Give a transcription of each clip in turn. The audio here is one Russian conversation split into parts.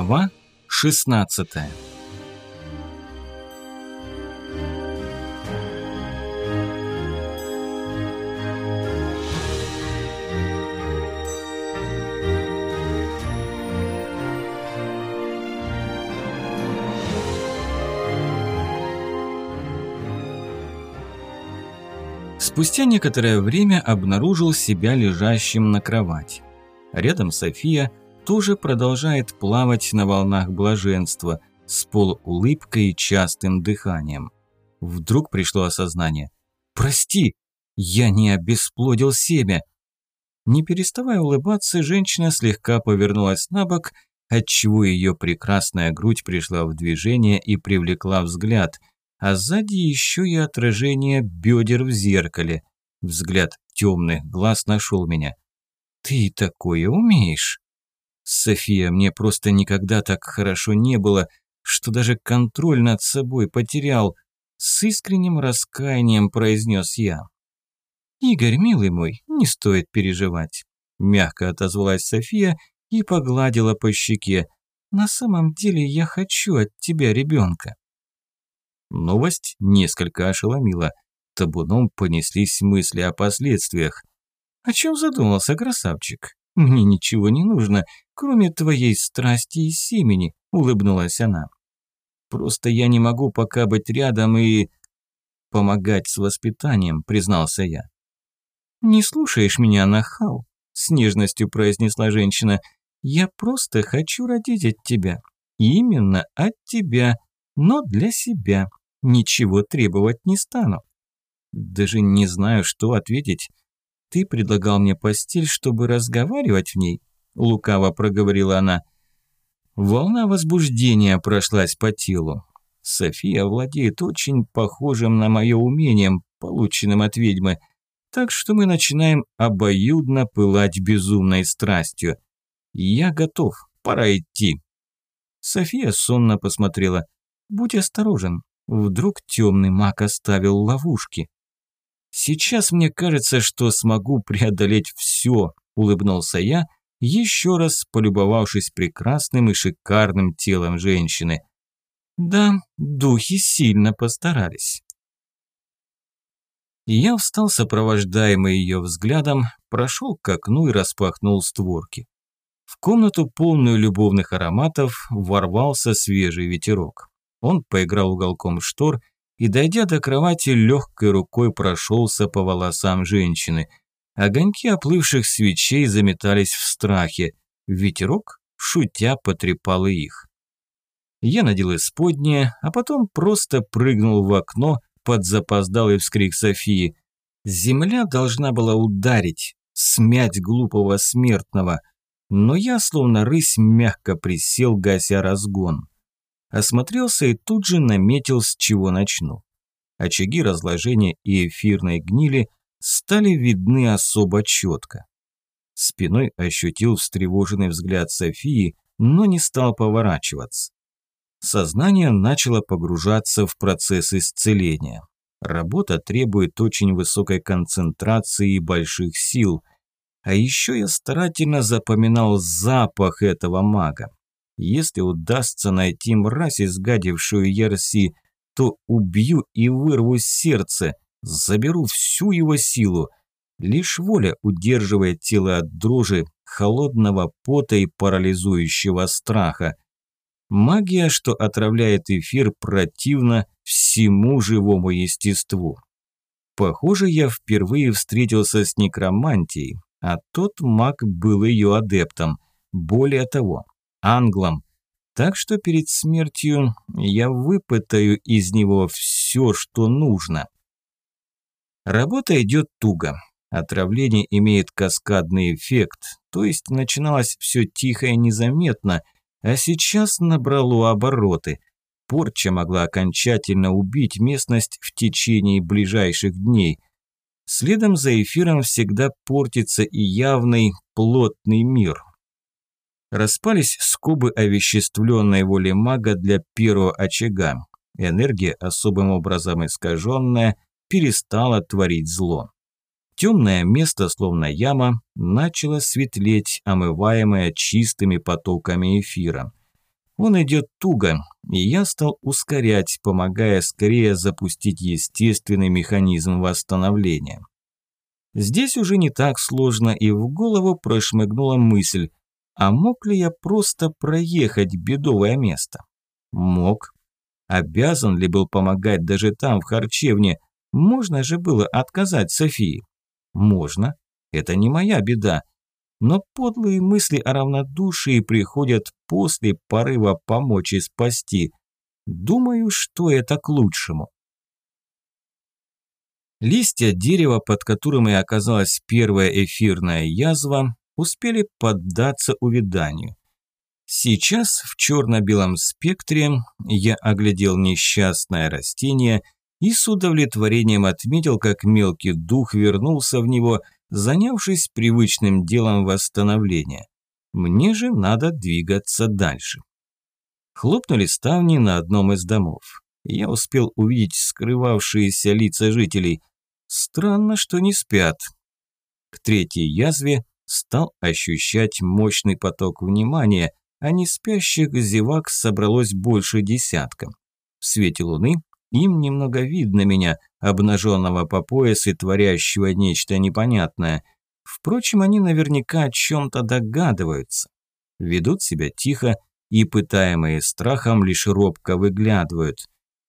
Глава 16 Спустя некоторое время обнаружил себя лежащим на кровати. Рядом София тоже продолжает плавать на волнах блаженства с полуулыбкой и частым дыханием. Вдруг пришло осознание. «Прости, я не обесплодил семя!» Не переставая улыбаться, женщина слегка повернулась на бок, отчего ее прекрасная грудь пришла в движение и привлекла взгляд, а сзади еще и отражение бедер в зеркале. Взгляд темных глаз нашел меня. «Ты такое умеешь?» «София, мне просто никогда так хорошо не было, что даже контроль над собой потерял», с искренним раскаянием произнес я. «Игорь, милый мой, не стоит переживать», мягко отозвалась София и погладила по щеке. «На самом деле я хочу от тебя ребенка». Новость несколько ошеломила. Табуном понеслись мысли о последствиях. «О чем задумался красавчик? Мне ничего не нужно, кроме твоей страсти и семени», – улыбнулась она. «Просто я не могу пока быть рядом и...» «Помогать с воспитанием», – признался я. «Не слушаешь меня, нахал?» – с нежностью произнесла женщина. «Я просто хочу родить от тебя. Именно от тебя, но для себя. Ничего требовать не стану». Даже не знаю, что ответить. Ты предлагал мне постель, чтобы разговаривать в ней? Лукаво проговорила она. Волна возбуждения прошлась по телу. София владеет очень похожим на мое умением, полученным от ведьмы, так что мы начинаем обоюдно пылать безумной страстью. Я готов, пора идти. София сонно посмотрела. Будь осторожен, вдруг темный маг оставил ловушки. Сейчас мне кажется, что смогу преодолеть все, улыбнулся я, еще раз полюбовавшись прекрасным и шикарным телом женщины. Да, духи сильно постарались. Я встал, сопровождаемый ее взглядом, прошел к окну и распахнул створки. В комнату, полную любовных ароматов, ворвался свежий ветерок. Он поиграл уголком штор и, дойдя до кровати, легкой рукой прошелся по волосам женщины. Огоньки оплывших свечей заметались в страхе. Ветерок, шутя, потрепал их. Я надел исподнее, а потом просто прыгнул в окно под запоздалый вскрик Софии. Земля должна была ударить, смять глупого смертного, но я, словно рысь, мягко присел, гася разгон осмотрелся и тут же наметил, с чего начну. Очаги разложения и эфирной гнили стали видны особо четко. Спиной ощутил встревоженный взгляд Софии, но не стал поворачиваться. Сознание начало погружаться в процесс исцеления. Работа требует очень высокой концентрации и больших сил. А еще я старательно запоминал запах этого мага. Если удастся найти мразь, изгадившую Ярси, то убью и вырву сердце, заберу всю его силу. Лишь воля удерживает тело от дрожи, холодного пота и парализующего страха. Магия, что отравляет эфир, противна всему живому естеству. Похоже, я впервые встретился с некромантией, а тот маг был ее адептом. Более того, англом. Так что перед смертью я выпытаю из него все, что нужно. Работа идет туго. Отравление имеет каскадный эффект, то есть начиналось все тихо и незаметно, а сейчас набрало обороты. Порча могла окончательно убить местность в течение ближайших дней. Следом за эфиром всегда портится и явный плотный мир, Распались скобы овеществленной воли мага для первого очага. Энергия, особым образом искаженная, перестала творить зло. Темное место, словно яма, начало светлеть, омываемое чистыми потоками эфира. Он идет туго, и я стал ускорять, помогая скорее запустить естественный механизм восстановления. Здесь уже не так сложно, и в голову прошмыгнула мысль, а мог ли я просто проехать бедовое место? Мог. Обязан ли был помогать даже там, в харчевне? Можно же было отказать Софии. Можно. Это не моя беда. Но подлые мысли о равнодушии приходят после порыва помочь и спасти. Думаю, что это к лучшему. Листья дерева, под которым и оказалась первая эфирная язва, успели поддаться увяданию. Сейчас в черно-белом спектре я оглядел несчастное растение и с удовлетворением отметил, как мелкий дух вернулся в него, занявшись привычным делом восстановления. Мне же надо двигаться дальше. Хлопнули ставни на одном из домов. Я успел увидеть скрывавшиеся лица жителей. Странно, что не спят. К третьей язве стал ощущать мощный поток внимания, а не спящих зевак собралось больше десятка. В свете луны им немного видно меня, обнаженного по пояс и творящего нечто непонятное. Впрочем, они наверняка о чем-то догадываются. Ведут себя тихо и, пытаемые страхом, лишь робко выглядывают.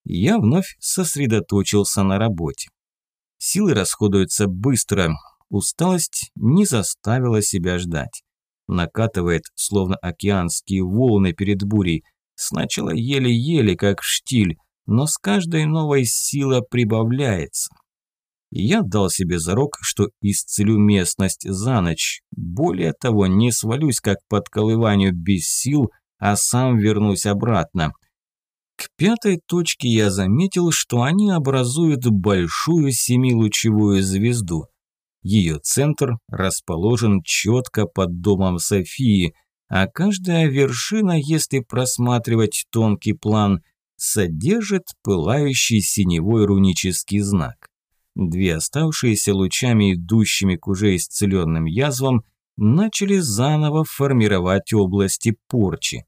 Я вновь сосредоточился на работе. Силы расходуются быстро, усталость не заставила себя ждать. Накатывает, словно океанские волны перед бурей. Сначала еле-еле, как штиль, но с каждой новой сила прибавляется. Я дал себе зарок, что исцелю местность за ночь. Более того, не свалюсь как под колыванию без сил, а сам вернусь обратно. К пятой точке я заметил, что они образуют большую семилучевую звезду. Ее центр расположен четко под домом Софии, а каждая вершина, если просматривать тонкий план, содержит пылающий синевой рунический знак. Две оставшиеся лучами, идущими к уже исцеленным язвам, начали заново формировать области порчи.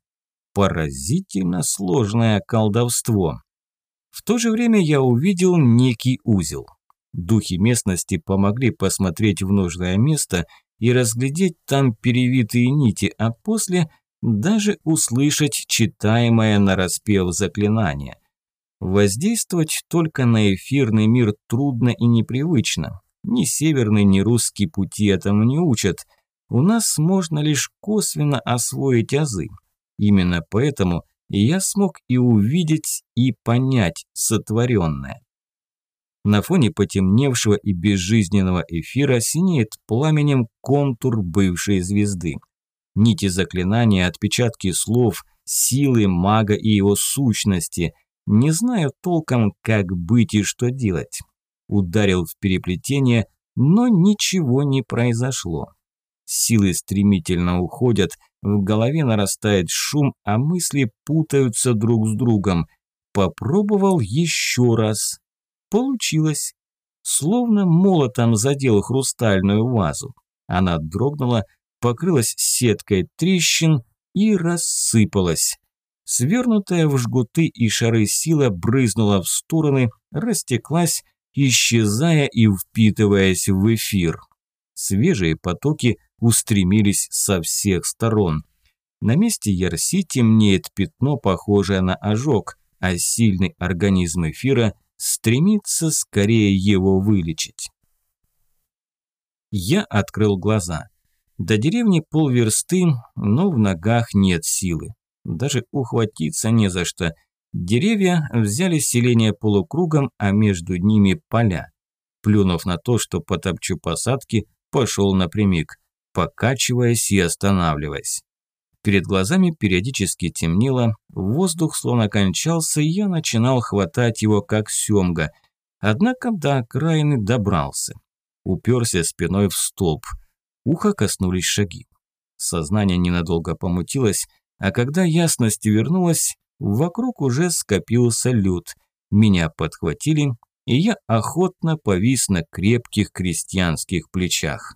Поразительно сложное колдовство. В то же время я увидел некий узел. Духи местности помогли посмотреть в нужное место и разглядеть там перевитые нити, а после – даже услышать читаемое нараспев заклинание. Воздействовать только на эфирный мир трудно и непривычно. Ни северный, ни русский пути этому не учат. У нас можно лишь косвенно освоить азы. Именно поэтому я смог и увидеть, и понять сотворенное. На фоне потемневшего и безжизненного эфира синеет пламенем контур бывшей звезды нити заклинания, отпечатки слов, силы мага и его сущности. Не знаю толком, как быть и что делать. Ударил в переплетение, но ничего не произошло. Силы стремительно уходят, в голове нарастает шум, а мысли путаются друг с другом. Попробовал еще раз. Получилось. Словно молотом задел хрустальную вазу. Она дрогнула, покрылась сеткой трещин и рассыпалась. Свернутая в жгуты и шары сила брызнула в стороны, растеклась, исчезая и впитываясь в эфир. Свежие потоки устремились со всех сторон. На месте Ярси темнеет пятно, похожее на ожог, а сильный организм эфира стремится скорее его вылечить. Я открыл глаза. До деревни полверсты, но в ногах нет силы. Даже ухватиться не за что. Деревья взяли селение полукругом, а между ними поля. Плюнув на то, что потопчу посадки, пошел напрямик, покачиваясь и останавливаясь. Перед глазами периодически темнело, воздух словно кончался, и я начинал хватать его как семга. Однако до окраины добрался. Уперся спиной в столб – Ухо коснулись шаги. Сознание ненадолго помутилось, а когда ясность вернулась, вокруг уже скопился люд. Меня подхватили, и я охотно повис на крепких крестьянских плечах.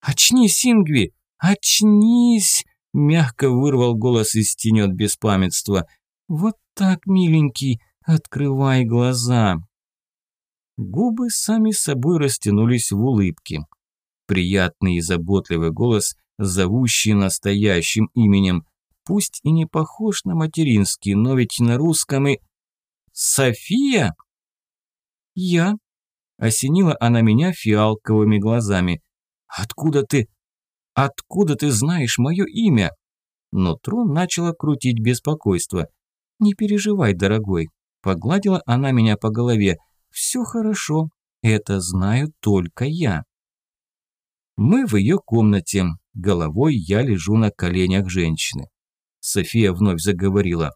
«Очнись, Ингви! Очнись! Мягко вырвал голос из тени от беспамятства. «Вот так, миленький, открывай глаза!» Губы сами собой растянулись в улыбке. Приятный и заботливый голос, зовущий настоящим именем, пусть и не похож на материнский, но ведь на русском и... «София?» «Я?» – осенила она меня фиалковыми глазами. «Откуда ты... Откуда ты знаешь мое имя?» Но трон начала крутить беспокойство. «Не переживай, дорогой», – погладила она меня по голове. «Все хорошо, это знаю только я». Мы в ее комнате. Головой я лежу на коленях женщины. София вновь заговорила.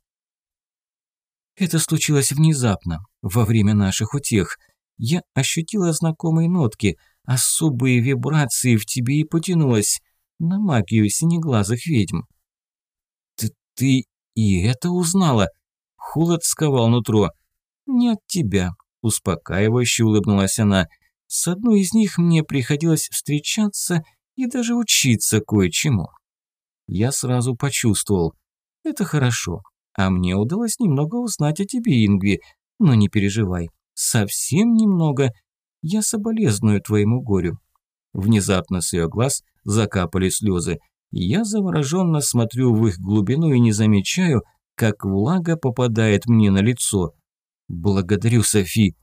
Это случилось внезапно, во время наших утех. Я ощутила знакомые нотки, особые вибрации в тебе и потянулась на магию синеглазых ведьм. Ты, ты и это узнала? Холод сковал нутро. Не от тебя, успокаивающе улыбнулась она. С одной из них мне приходилось встречаться и даже учиться кое-чему. Я сразу почувствовал. Это хорошо. А мне удалось немного узнать о тебе, Ингви. Но не переживай. Совсем немного. Я соболезную твоему горю. Внезапно с ее глаз закапали слезы. Я завороженно смотрю в их глубину и не замечаю, как влага попадает мне на лицо. Благодарю, Софи.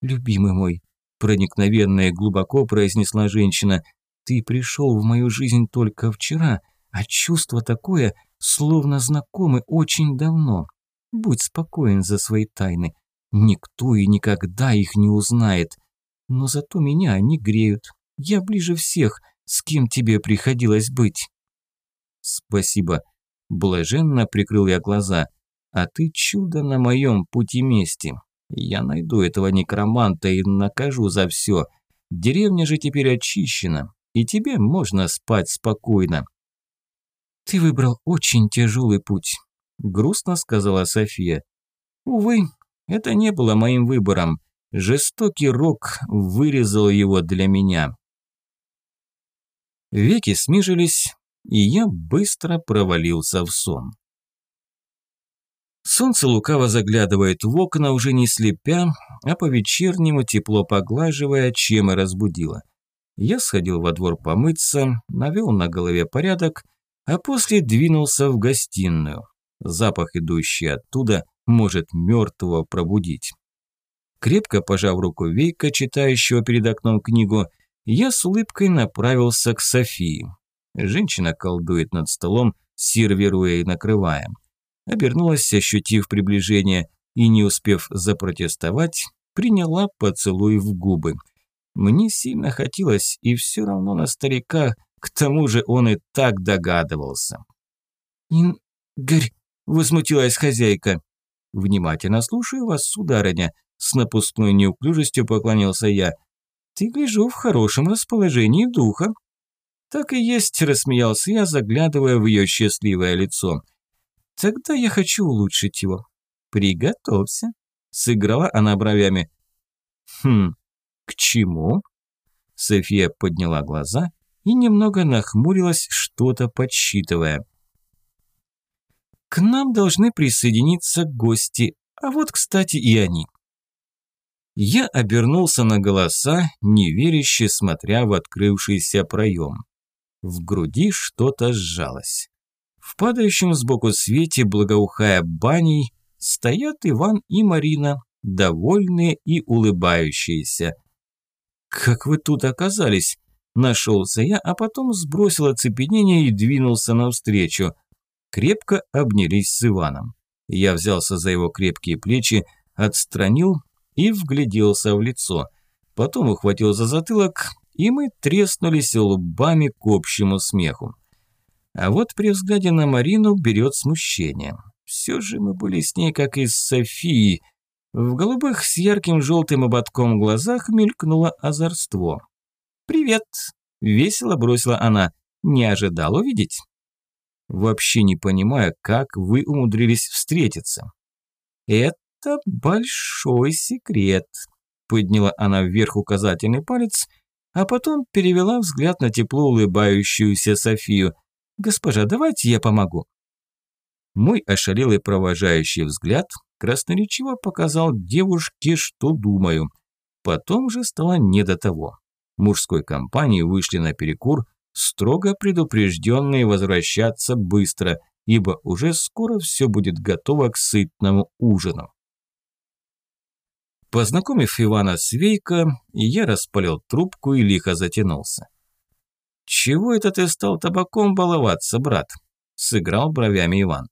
Любимый мой, проникновенно и глубоко произнесла женщина. «Ты пришел в мою жизнь только вчера, а чувство такое, словно знакомы очень давно. Будь спокоен за свои тайны. Никто и никогда их не узнает. Но зато меня они греют. Я ближе всех, с кем тебе приходилось быть». «Спасибо». Блаженно прикрыл я глаза. «А ты чудо на моем пути мести. Я найду этого некроманта и накажу за все. Деревня же теперь очищена, и тебе можно спать спокойно». «Ты выбрал очень тяжелый путь», – грустно сказала София. «Увы, это не было моим выбором. Жестокий рок вырезал его для меня». Веки смежились, и я быстро провалился в сон. Солнце лукаво заглядывает в окна, уже не слепя, а по-вечернему тепло поглаживая, чем и разбудило. Я сходил во двор помыться, навел на голове порядок, а после двинулся в гостиную. Запах, идущий оттуда, может мертвого пробудить. Крепко пожав руку Вейка, читающего перед окном книгу, я с улыбкой направился к Софии. Женщина колдует над столом, сервируя и накрывая обернулась, ощутив приближение, и, не успев запротестовать, приняла поцелуй в губы. Мне сильно хотелось, и все равно на старика, к тому же он и так догадывался. «Ингарь», – возмутилась хозяйка. «Внимательно слушаю вас, сударыня», – с напускной неуклюжестью поклонился я. «Ты, гляжу, в хорошем расположении духа». «Так и есть», – рассмеялся я, заглядывая в ее счастливое лицо. Тогда я хочу улучшить его. Приготовься. Сыграла она бровями. Хм, к чему? София подняла глаза и немного нахмурилась, что-то подсчитывая. К нам должны присоединиться гости, а вот, кстати, и они. Я обернулся на голоса, неверяще смотря в открывшийся проем. В груди что-то сжалось. В падающем сбоку свете, благоухая баней, стоят Иван и Марина, довольные и улыбающиеся. «Как вы тут оказались?» Нашелся я, а потом сбросил оцепенение и двинулся навстречу. Крепко обнялись с Иваном. Я взялся за его крепкие плечи, отстранил и вгляделся в лицо. Потом ухватил за затылок, и мы треснулись лбами к общему смеху. А вот при взгляде на Марину берет смущение. Все же мы были с ней как из Софии. В голубых с ярким желтым ободком глазах мелькнуло озорство. «Привет!» – весело бросила она. «Не ожидал увидеть?» «Вообще не понимаю, как вы умудрились встретиться». «Это большой секрет», – подняла она вверх указательный палец, а потом перевела взгляд на тепло улыбающуюся Софию – «Госпожа, давайте я помогу». Мой ошалелый провожающий взгляд красноречиво показал девушке, что думаю. Потом же стало не до того. Мужской компании вышли на перекур, строго предупрежденные возвращаться быстро, ибо уже скоро все будет готово к сытному ужину. Познакомив Ивана с Вейко, я распалил трубку и лихо затянулся. «Чего это ты стал табаком баловаться, брат?» – сыграл бровями Иван.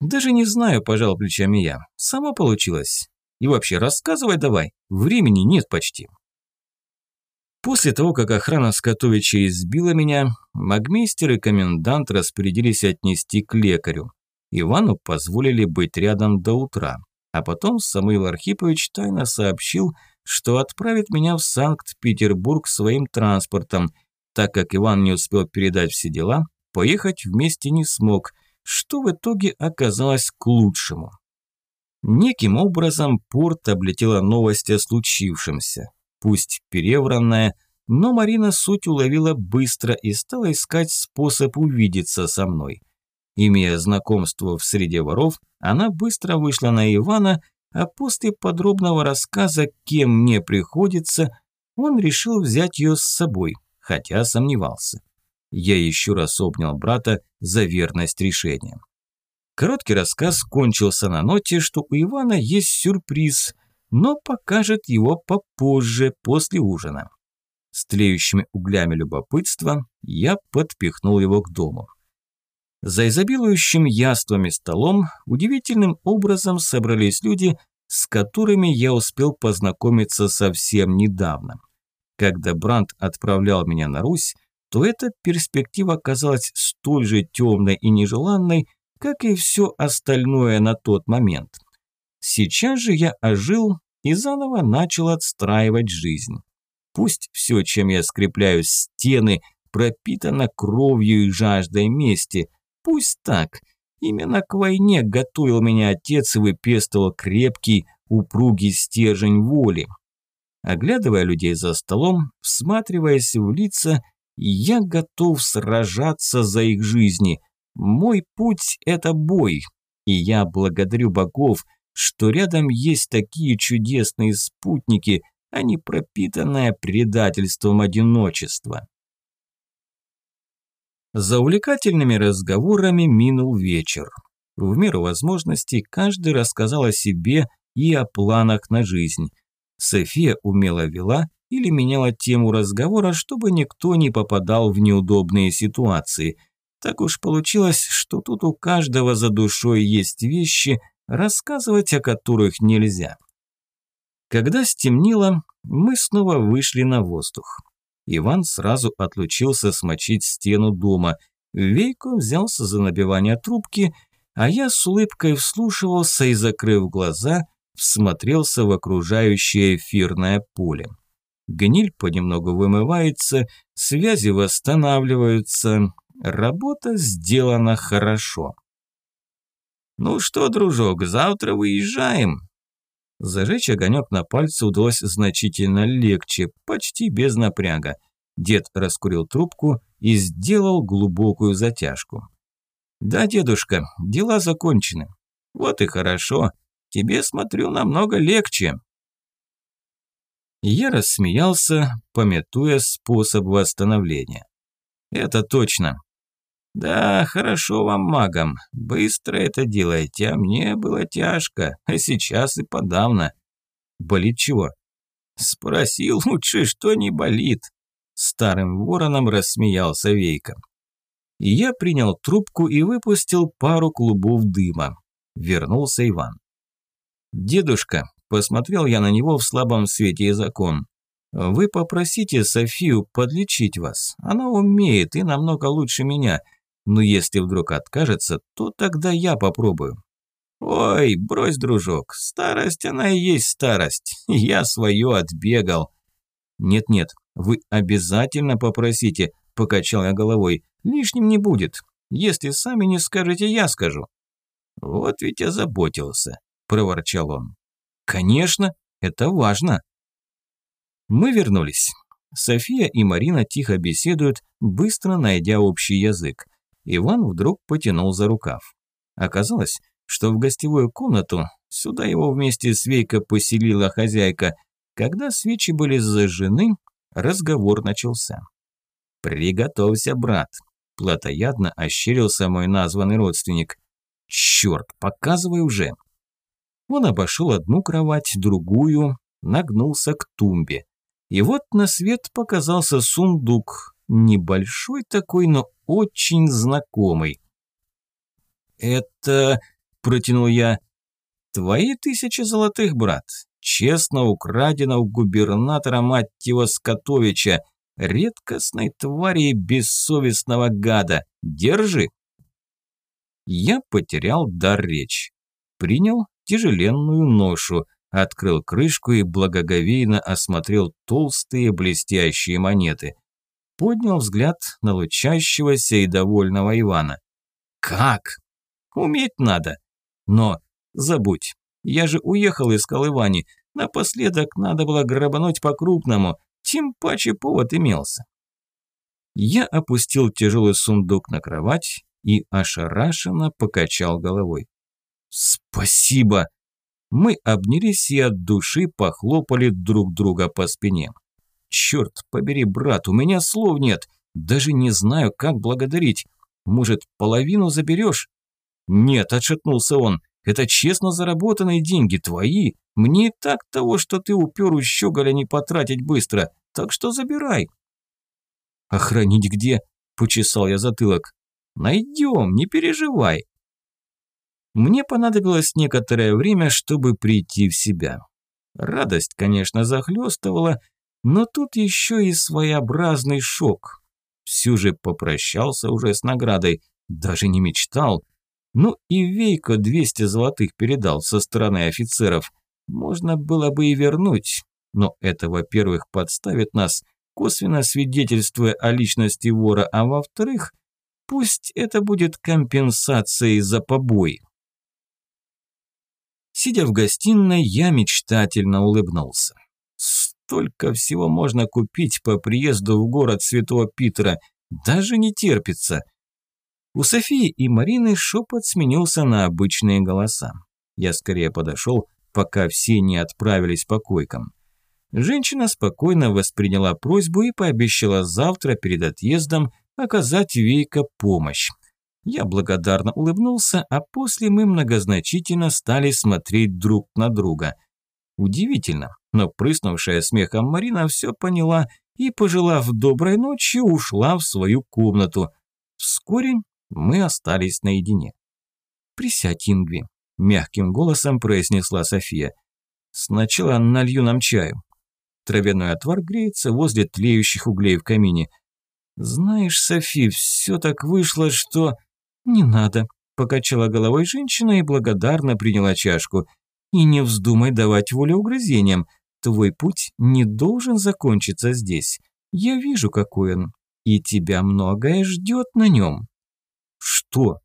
«Даже не знаю», – пожал плечами я. «Само получилось. И вообще, рассказывай давай, времени нет почти». После того, как охрана Скотовича избила меня, магмейстер и комендант распорядились отнести к лекарю. Ивану позволили быть рядом до утра. А потом Самуил Архипович тайно сообщил, что отправит меня в Санкт-Петербург своим транспортом, так как Иван не успел передать все дела, поехать вместе не смог, что в итоге оказалось к лучшему. Неким образом порт облетела новость о случившемся пусть перевранная, но Марина суть уловила быстро и стала искать способ увидеться со мной. Имея знакомство в среде воров, она быстро вышла на Ивана, а после подробного рассказа, кем мне приходится, он решил взять ее с собой, хотя сомневался. Я еще раз обнял брата за верность решения. Короткий рассказ кончился на ноте, что у Ивана есть сюрприз, но покажет его попозже, после ужина. С тлеющими углями любопытства я подпихнул его к дому. За изобилующим яствами столом удивительным образом собрались люди, с которыми я успел познакомиться совсем недавно. Когда Бранд отправлял меня на Русь, то эта перспектива казалась столь же темной и нежеланной, как и все остальное на тот момент. Сейчас же я ожил и заново начал отстраивать жизнь. Пусть все, чем я скрепляю стены, пропитано кровью и жаждой мести. Пусть так. Именно к войне готовил меня отец и выпестовал крепкий, упругий стержень воли. Оглядывая людей за столом, всматриваясь в лица, я готов сражаться за их жизни. Мой путь – это бой. И я благодарю богов, что рядом есть такие чудесные спутники, а не пропитанное предательством одиночества. За увлекательными разговорами минул вечер. В меру возможностей каждый рассказал о себе и о планах на жизнь. София умело вела или меняла тему разговора, чтобы никто не попадал в неудобные ситуации. Так уж получилось, что тут у каждого за душой есть вещи – рассказывать о которых нельзя. Когда стемнело, мы снова вышли на воздух. Иван сразу отлучился смочить стену дома. Вейко взялся за набивание трубки, а я с улыбкой вслушивался и, закрыв глаза, всмотрелся в окружающее эфирное поле. Гниль понемногу вымывается, связи восстанавливаются, работа сделана хорошо. «Ну что, дружок, завтра выезжаем?» Зажечь огонек на пальце удалось значительно легче, почти без напряга. Дед раскурил трубку и сделал глубокую затяжку. «Да, дедушка, дела закончены. Вот и хорошо. Тебе, смотрю, намного легче». Я рассмеялся, пометуя способ восстановления. «Это точно. «Да, хорошо вам, магам. Быстро это делаете, а мне было тяжко, а сейчас и подавно». «Болит чего?» «Спросил лучше, что не болит». Старым вороном рассмеялся Вейка. Я принял трубку и выпустил пару клубов дыма. Вернулся Иван. «Дедушка», – посмотрел я на него в слабом свете и закон. «Вы попросите Софию подлечить вас. Она умеет и намного лучше меня. Но если вдруг откажется, то тогда я попробую. Ой, брось, дружок, старость она и есть старость. Я свое отбегал. Нет-нет, вы обязательно попросите, покачал я головой. Лишним не будет. Если сами не скажете, я скажу. Вот ведь я заботился, проворчал он. Конечно, это важно. Мы вернулись. София и Марина тихо беседуют, быстро найдя общий язык. Иван вдруг потянул за рукав. Оказалось, что в гостевую комнату сюда его вместе с Вейко поселила хозяйка. Когда свечи были зажжены, разговор начался. «Приготовься, брат», – плотоядно ощерился мой названный родственник. «Черт, показывай уже!» Он обошел одну кровать, другую, нагнулся к тумбе. И вот на свет показался сундук, небольшой такой, но очень знакомый. «Это...» – протянул я. «Твои тысячи золотых, брат, честно украдено у губернатора Маттева Скотовича, редкостной твари и бессовестного гада. Держи!» Я потерял дар речи. Принял тяжеленную ношу, открыл крышку и благоговейно осмотрел толстые блестящие монеты. Поднял взгляд на лучащегося и довольного Ивана. «Как? Уметь надо. Но забудь, я же уехал из Колывани. Напоследок надо было грабануть по-крупному, тем паче повод имелся». Я опустил тяжелый сундук на кровать и ошарашенно покачал головой. «Спасибо!» Мы обнялись и от души похлопали друг друга по спине. «Черт побери, брат, у меня слов нет. Даже не знаю, как благодарить. Может, половину заберешь?» «Нет», – отшатнулся он, – «это честно заработанные деньги, твои. Мне и так того, что ты упер у щеголя не потратить быстро, так что забирай». «Охранить где?» – почесал я затылок. «Найдем, не переживай». Мне понадобилось некоторое время, чтобы прийти в себя. Радость, конечно, захлестывала, но тут еще и своеобразный шок. Всю же попрощался уже с наградой, даже не мечтал. Ну и Вейко 200 золотых передал со стороны офицеров. Можно было бы и вернуть, но это, во-первых, подставит нас, косвенно свидетельствуя о личности вора, а во-вторых, пусть это будет компенсацией за побои. Сидя в гостиной, я мечтательно улыбнулся. Столько всего можно купить по приезду в город Святого Питера, даже не терпится. У Софии и Марины шепот сменился на обычные голоса. Я скорее подошел, пока все не отправились по койкам. Женщина спокойно восприняла просьбу и пообещала завтра перед отъездом оказать Вейка помощь. Я благодарно улыбнулся, а после мы многозначительно стали смотреть друг на друга. Удивительно, но прыснувшая смехом Марина все поняла и, пожелав доброй ночи, ушла в свою комнату. Вскоре мы остались наедине. «Присядь, Ингви», – мягким голосом произнесла София. «Сначала налью нам чаю». Травяной отвар греется возле тлеющих углей в камине. «Знаешь, Софи, все так вышло, что...» «Не надо», – покачала головой женщина и благодарно приняла чашку. «И не вздумай давать волю угрызениям. Твой путь не должен закончиться здесь. Я вижу, какой он. И тебя многое ждет на нем». «Что?»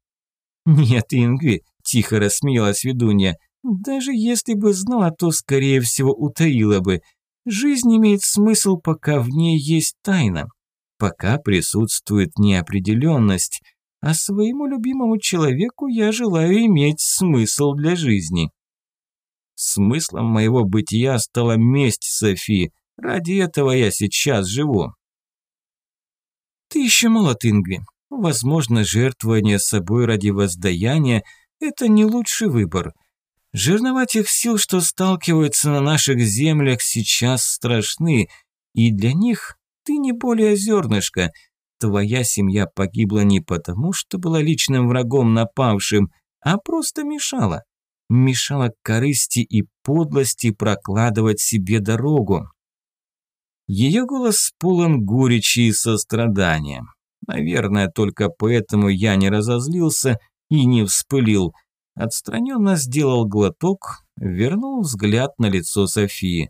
«Нет, Ингви», – тихо рассмеялась ведунья. «Даже если бы знала, то, скорее всего, утаила бы. Жизнь имеет смысл, пока в ней есть тайна, пока присутствует неопределенность» а своему любимому человеку я желаю иметь смысл для жизни. Смыслом моего бытия стала месть Софии. Ради этого я сейчас живу. Ты еще молод, Ингви. Возможно, жертвование собой ради воздаяния – это не лучший выбор. Жирноватых сил, что сталкиваются на наших землях, сейчас страшны, и для них ты не более зернышко – Твоя семья погибла не потому, что была личным врагом напавшим, а просто мешала. Мешала корысти и подлости прокладывать себе дорогу. Ее голос полон горечи и сострадания. Наверное, только поэтому я не разозлился и не вспылил. Отстраненно сделал глоток, вернул взгляд на лицо Софии.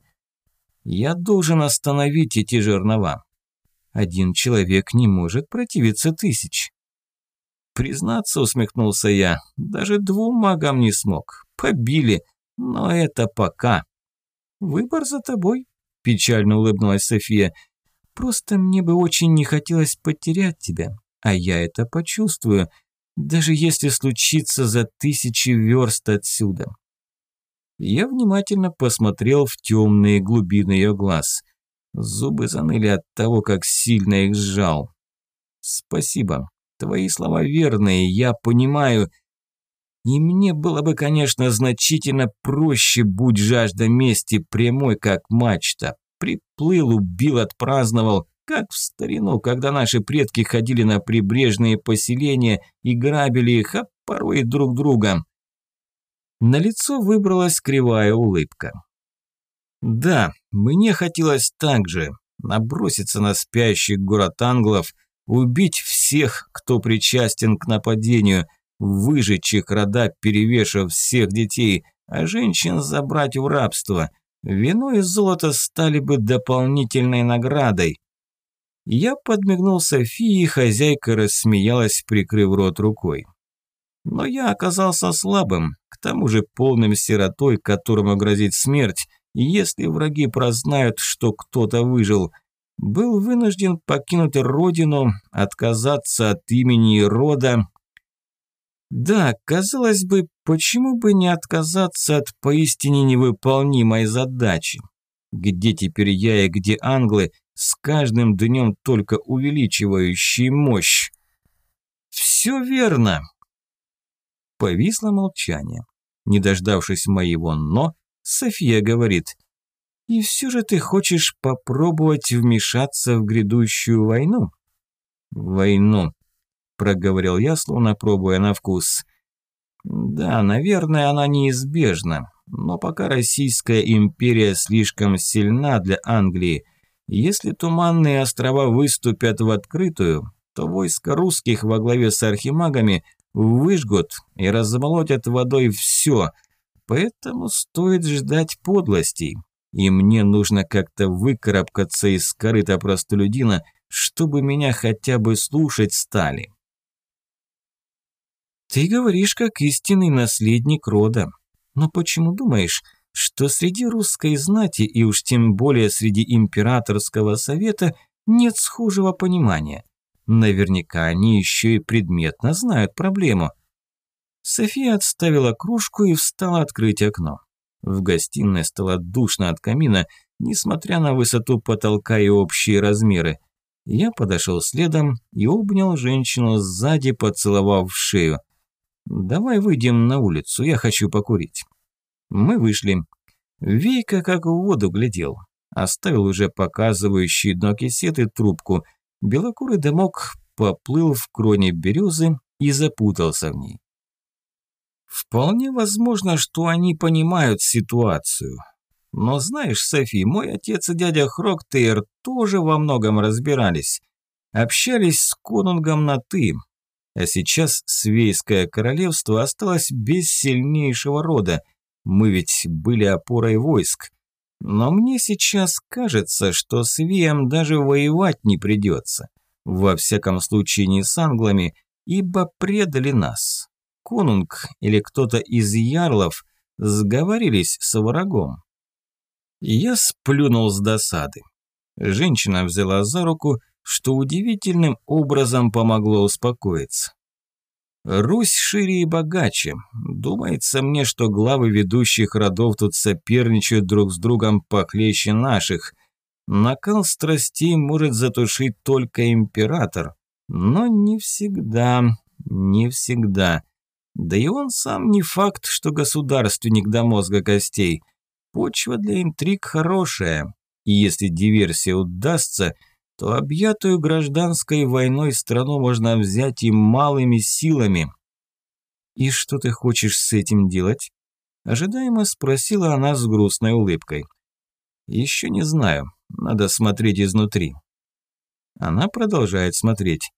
Я должен остановить эти жернова. Один человек не может противиться тысяч. Признаться, усмехнулся я, даже двум магам не смог. Побили, но это пока. Выбор за тобой, печально улыбнулась София. Просто мне бы очень не хотелось потерять тебя. а я это почувствую, даже если случится за тысячи верст отсюда. Я внимательно посмотрел в темные глубины ее глаз. Зубы заныли от того, как сильно их сжал. «Спасибо. Твои слова верные, я понимаю. И мне было бы, конечно, значительно проще, будь жажда мести прямой, как мачта. Приплыл, убил, отпраздновал, как в старину, когда наши предки ходили на прибрежные поселения и грабили их, а порой друг друга. На лицо выбралась кривая улыбка. Да, мне хотелось так же наброситься на спящий город англов, убить всех, кто причастен к нападению, выжечь их рода, перевешав всех детей, а женщин забрать в рабство. Вино и золото стали бы дополнительной наградой. Я подмигнул Софии, хозяйка рассмеялась, прикрыв рот рукой. Но я оказался слабым, к тому же полным сиротой, которому грозит смерть, если враги прознают, что кто-то выжил. Был вынужден покинуть родину, отказаться от имени и рода. Да, казалось бы, почему бы не отказаться от поистине невыполнимой задачи? Где теперь я и где англы, с каждым днем только увеличивающий мощь. Все верно. Повисло молчание. Не дождавшись моего «но», София говорит, «И все же ты хочешь попробовать вмешаться в грядущую войну?» «Войну», – проговорил я, словно пробуя на вкус. «Да, наверное, она неизбежна, но пока Российская империя слишком сильна для Англии – если Туманные острова выступят в открытую, то войска русских во главе с архимагами выжгут и размолотят водой все, поэтому стоит ждать подлостей. И мне нужно как-то выкарабкаться из корыта простолюдина, чтобы меня хотя бы слушать стали. Ты говоришь, как истинный наследник рода. Но почему думаешь, что среди русской знати и уж тем более среди императорского совета нет схожего понимания. Наверняка они еще и предметно знают проблему. София отставила кружку и встала открыть окно. В гостиной стало душно от камина, несмотря на высоту потолка и общие размеры. Я подошел следом и обнял женщину сзади, поцеловав в шею. «Давай выйдем на улицу, я хочу покурить». Мы вышли. Вейка как в воду глядел. Оставил уже показывающий дно кисеты трубку. Белокурый дымок поплыл в кроне березы и запутался в ней. Вполне возможно, что они понимают ситуацию. Но знаешь, Софи, мой отец и дядя Хроктейр тоже во многом разбирались. Общались с конунгом на «ты». А сейчас Свейское королевство осталось без сильнейшего рода – мы ведь были опорой войск. Но мне сейчас кажется, что с Вием даже воевать не придется. Во всяком случае не с англами, ибо предали нас. Конунг или кто-то из ярлов сговорились с врагом. Я сплюнул с досады. Женщина взяла за руку, что удивительным образом помогло успокоиться. Русь шире и богаче. Думается мне, что главы ведущих родов тут соперничают друг с другом похлеще наших. Накал страстей может затушить только император. Но не всегда, не всегда. Да и он сам не факт, что государственник до мозга костей. Почва для интриг хорошая. И если диверсия удастся – то объятую гражданской войной страну можно взять и малыми силами. «И что ты хочешь с этим делать?» Ожидаемо спросила она с грустной улыбкой. «Еще не знаю, надо смотреть изнутри». Она продолжает смотреть.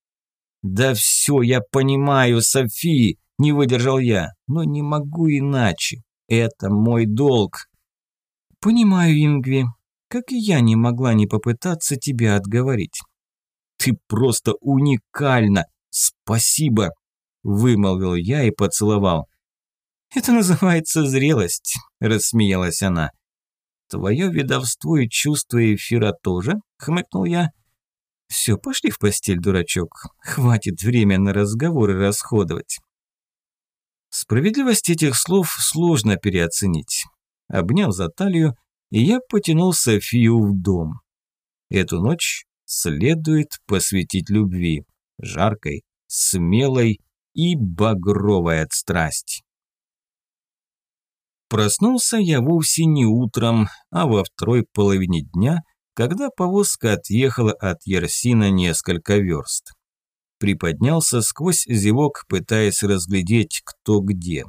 «Да все, я понимаю, Софи!» – не выдержал я. «Но не могу иначе. Это мой долг». «Понимаю, Ингви», как и я не могла не попытаться тебя отговорить. «Ты просто уникальна! Спасибо!» – вымолвил я и поцеловал. «Это называется зрелость», – рассмеялась она. «Твое ведовство и чувство эфира тоже?» – хмыкнул я. Все, пошли в постель, дурачок. Хватит время на разговоры расходовать. Справедливость этих слов сложно переоценить. Обняв за талию, я потянул Софию в дом. Эту ночь следует посвятить любви, жаркой, смелой и багровой от страсти. Проснулся я вовсе не утром, а во второй половине дня, когда повозка отъехала от Ярсина несколько верст приподнялся сквозь зевок, пытаясь разглядеть, кто где.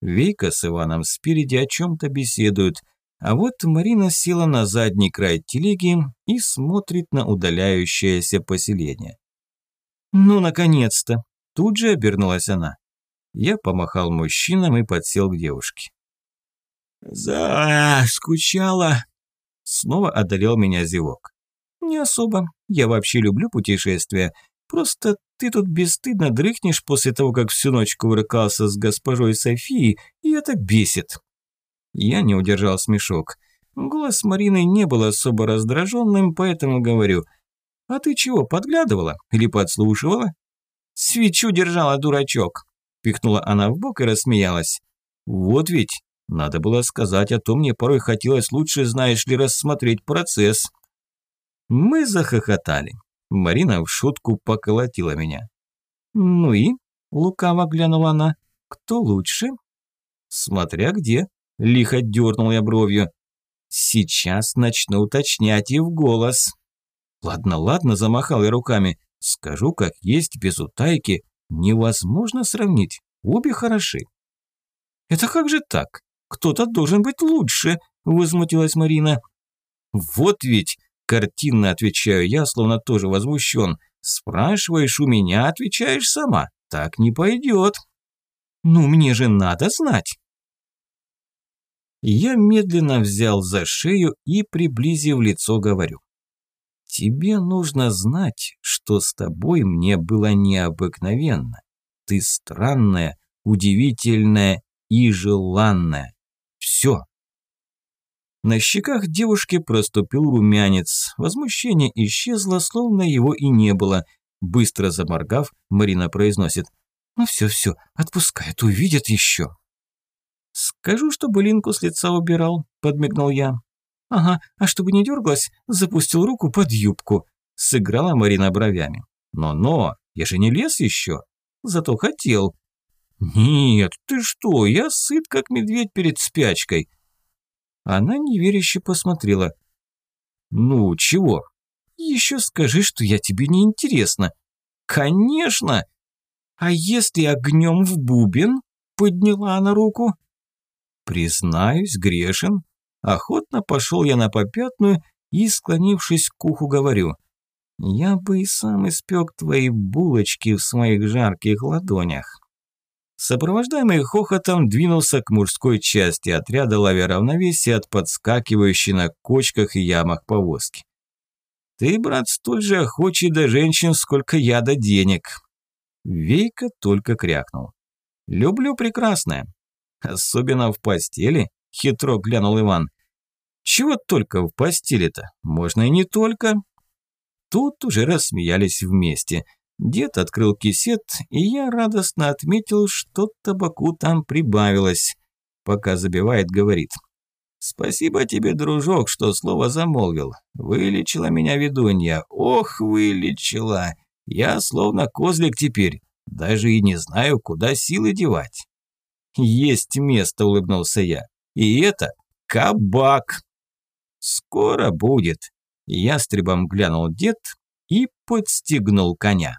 Вейка с Иваном спереди о чем-то беседуют, а вот Марина села на задний край телеги и смотрит на удаляющееся поселение. «Ну, наконец-то!» – тут же обернулась она. Я помахал мужчинам и подсел к девушке. «За... скучала!» Снова одолел меня зевок. «Не особо. Я вообще люблю путешествия. Просто ты тут бесстыдно дрыхнешь после того, как всю ночь кувыркался с госпожой Софией, и это бесит». Я не удержал смешок. Голос Марины не был особо раздраженным, поэтому говорю. «А ты чего, подглядывала или подслушивала?» «Свечу держала, дурачок!» Пихнула она в бок и рассмеялась. «Вот ведь, надо было сказать, а то мне порой хотелось лучше, знаешь ли, рассмотреть процесс». Мы захохотали. Марина в шутку поколотила меня. «Ну и?» – лукаво глянула она. «Кто лучше?» «Смотря где», – лихо дернул я бровью. «Сейчас начну уточнять и в голос». «Ладно, ладно», – замахал я руками. «Скажу, как есть, без утайки. Невозможно сравнить. Обе хороши». «Это как же так? Кто-то должен быть лучше», – возмутилась Марина. «Вот ведь Картинно отвечаю я, словно тоже возмущен. Спрашиваешь у меня, отвечаешь сама. Так не пойдет. Ну, мне же надо знать. Я медленно взял за шею и, приблизив лицо, говорю. Тебе нужно знать, что с тобой мне было необыкновенно. Ты странная, удивительная и желанная. Все, на щеках девушки проступил румянец. Возмущение исчезло, словно его и не было. Быстро заморгав, Марина произносит. «Ну все-все, отпускает, увидят еще». «Скажу, что былинку с лица убирал», – подмигнул я. «Ага, а чтобы не дергалась, запустил руку под юбку», – сыграла Марина бровями. «Но-но, я же не лез еще, зато хотел». «Нет, ты что, я сыт, как медведь перед спячкой», она неверяще посмотрела. «Ну, чего? Еще скажи, что я тебе не интересна». «Конечно! А если огнем в бубен?» Подняла она руку. «Признаюсь, грешен. Охотно пошел я на попятную и, склонившись к уху, говорю. Я бы и сам испек твои булочки в своих жарких ладонях». Сопровождаемый хохотом двинулся к мужской части отряда, ловя равновесие от подскакивающей на кочках и ямах повозки. «Ты, брат, столь же охочий до женщин, сколько я до денег». Вейка только крякнул. «Люблю прекрасное. Особенно в постели», – хитро глянул Иван. «Чего только в постели-то? Можно и не только». Тут уже рассмеялись вместе – Дед открыл кисет, и я радостно отметил, что табаку там прибавилось. Пока забивает, говорит. «Спасибо тебе, дружок, что слово замолвил. Вылечила меня ведунья. Ох, вылечила. Я словно козлик теперь. Даже и не знаю, куда силы девать». «Есть место», – улыбнулся я. «И это кабак». «Скоро будет». Ястребом глянул дед и подстегнул коня.